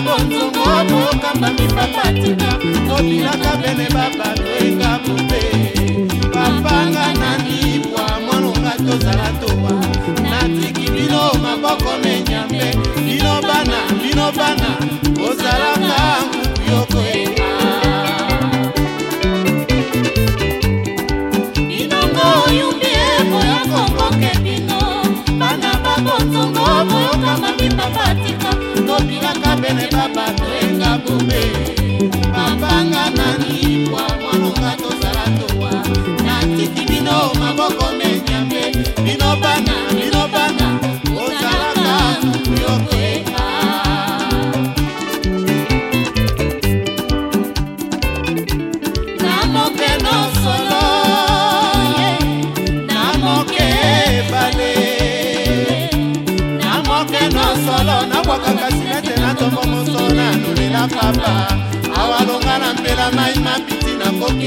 konzongo kokamba mipapatina obilaka bene babatoenga mobe bapanga na libwa mwanonga tozala towa natiki bino maboko menyambe bino bana bino bana ozalaka nkuku yokoyenga binongo oyumbi epo ya kongoke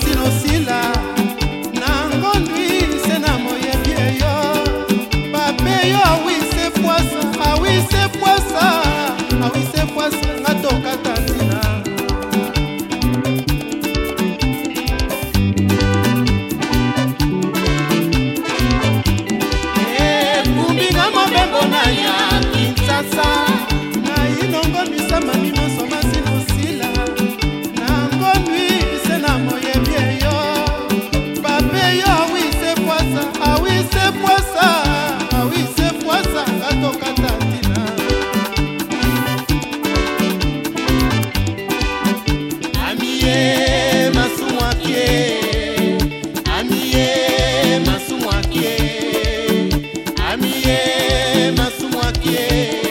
sinosila yeah.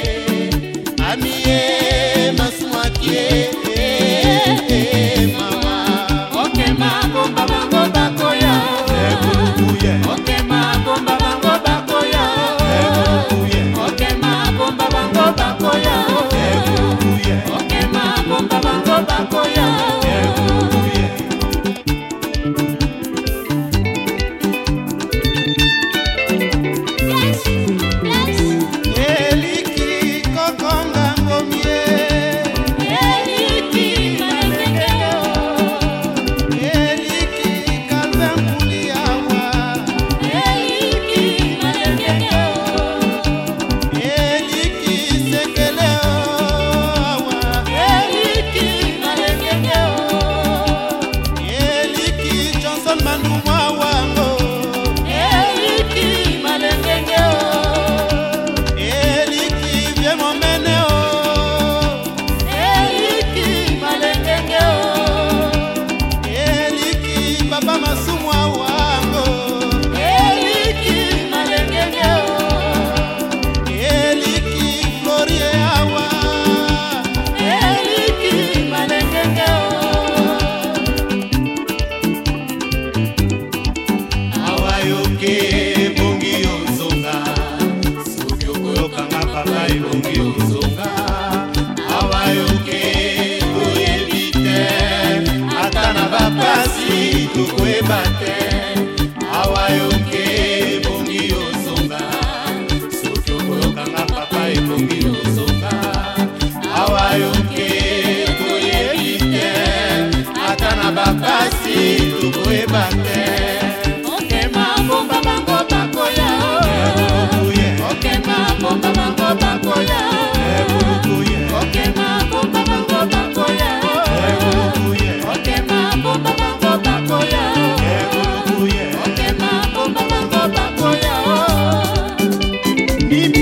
Gracias.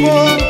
¡Gracias!